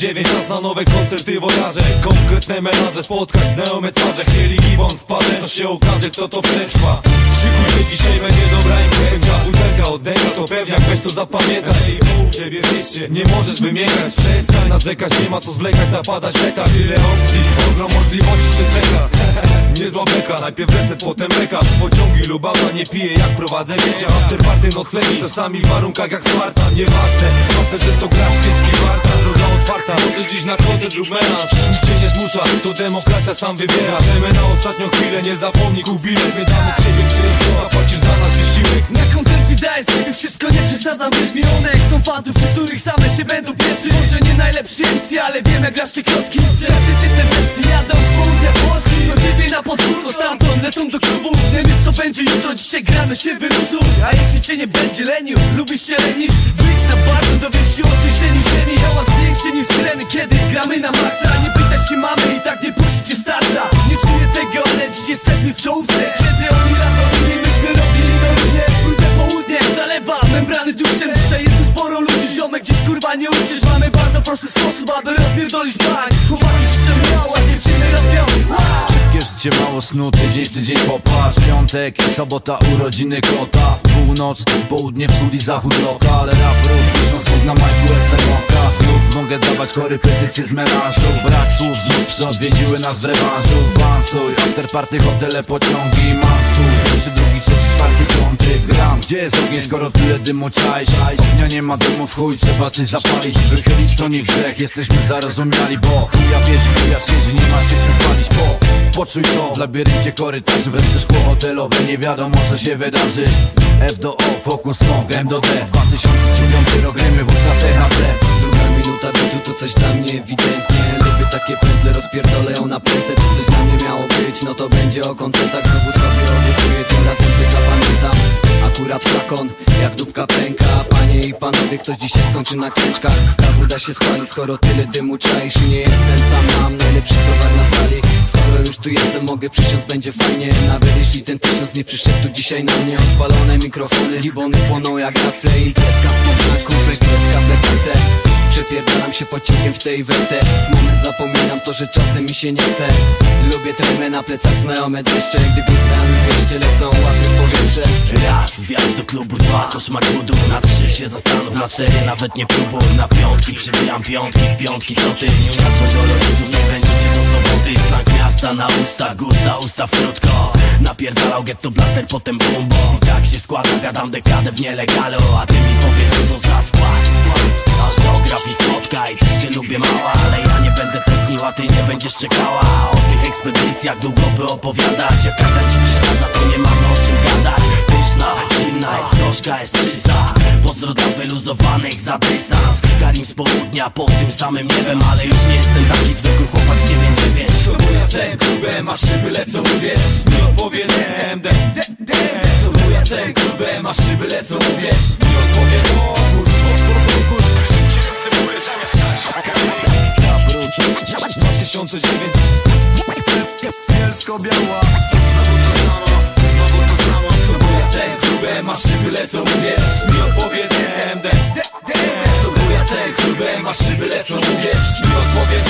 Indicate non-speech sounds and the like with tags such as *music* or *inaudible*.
2009 Czas na nowe koncerty wojaże Konkretne menaże Spotkać znajome twarze Chmieli gibon wpadę To się okaże kto to przetrwa. Szykuj się dzisiaj będzie dobra impreza. Butelka od dęga to pewniak Weź to zapamiętaj. U ciebie wieście Nie możesz wymieniać. Przestań narzekać Nie ma co zwlekać Zapadać leta Wiele opcji Ogrom możliwości cię czeka. *laughs* Niezła beka, najpierw reset, potem beka Pociągi lubała, nie piję jak prowadzę Wiecie, afterparty, noclegi Czasami w warunkach jak Sparta Nieważne, ważne, że to gra świeczki warta Otwarta, możesz dziś na koncert lub menaż Nikt cię nie zmusza, to demokracja sam wybiera. Wiemy na ostatnią chwilę, nie zapomnij kup bilet. Wydamy z siebie przyjazd, zapłacisz sobie wszystko, nie przesadzam Wiesz mi one są fantów, przy których same się będą pieczy Może nie najlepszy MC, ale wiem jak grasz te klocki. Raczej te wersje jadą z południa Polski Do ciebie na podwórko, stamtąd lecą do klubu. Nie wiesz co będzie jutro, dzisiaj gramy się wyluzuj. A jeśli cię nie będzie lenił, lubisz się lenić Wyjdź na bar, to dowiesz się o czyszczeniu ziemi Hałas większy niż syreny, kiedy gramy na maksa. Nie pytaj się mamy sposób, aby rozpierdolić bank. Chłopaki ściągają, a dziewczyny robią. Szybkie życie, mało snu, tydzień w tydzień popatrz Piątek i sobota, urodziny kota. Północ, południe, wschód i zachód lokal Rap, rób, tysiąc słów na majku SMOK Znów mogę dawać korepetycje z melanżu. Brak słów, znów przy odwiedziły nas w rewanżu. Bansuj, afterparty, hotele, pociągi Mam stół, pierwszy, drugi, trzeci, czwarty, piąty Gram, gdzie jest ogień, skoro tyle dymu czaisz? Ognia nie ma dymu w chuj, trzeba coś zapalić. Wychylić to nie grzech, jesteśmy zarozumiali Bo chuja wierzy, chuja siedzi, nie ma się czym chwalić Po, poczuj to w labiryncie korytarzy W ręce szkło hotelowe, nie wiadomo co się wydarzy. F do O, Focus Smoke, M do D. 2009 rok, rymy, wódka THC Bitu to coś dla mnie ewidentnie. Lubię takie pętle, rozpierdolę na prędce To coś dla mnie miało być, no to będzie o koncertach. Znowu sobie obiecuję, tym razem coś zapamiętam. Akurat flakon, jak dupka pęka. Panie i panowie, ktoś dzisiaj skończy na klęczkach. Kabuda się spali, skoro tyle dymu czaisz. Nie jestem sam, mam najlepszy towar na sali. Skoro już tu jestem, mogę przysiąc, będzie fajnie. Nawet jeśli ten tysiąc nie przyszedł tu dzisiaj na mnie. Odpalone mikrofony, gibony płoną jak race. Imprezka spod znaku, kreska BTC Przepierdalam się pociągiem w tej wetę W moment zapominam to, że czasem mi się nie chce. Lubię tremę na plecach, znajome deszcze. Gdy gwizdami wieście lecą, łapię w powietrze. Raz, wjazd do klubu, dwa, koszmar budu Na trzy. Się zastanów, na cztery. Nawet nie próbuj Na piątki, przybijam piątki, w piątki co ty? Nie jadłem do rodziców, nie będziecie do soboty. Znak miasta na usta, gusta, ustaw krótko. Napierdalał getto blaster, potem bumbo I tak się składa, gadam dekadę w nielegalu A ty mi powiedz co to za skład ekspedycjach długo by opowiadać Jak każda ci przeszkadza, to nie mamy o czym gadać. Pyszna, zimna, jest gorzka, jest czysta. Pozdro dla wyluzowanych za dystans. Karim z południa, pod tym samym niebem Ale już nie jestem taki zwykły chłopak 9-9 To moja cel klubem, a szyby lecą, uwierz Mi odpowie dem, dem, dem, dem To moja cel klubem, a szyby lecą, uwierz Mi odpowie fokus, fokus, fokus Cybury zamiast stać 2009 Bielsko-Biała Znowu to samo, znowu to samo To moja cel klubem, a szyby lecą, uwierz Mi odpowie dem, dem, dem, dem To moja cel klubem, a szyby lecą, uwierz Mi odpowie fokus, fokus, fokus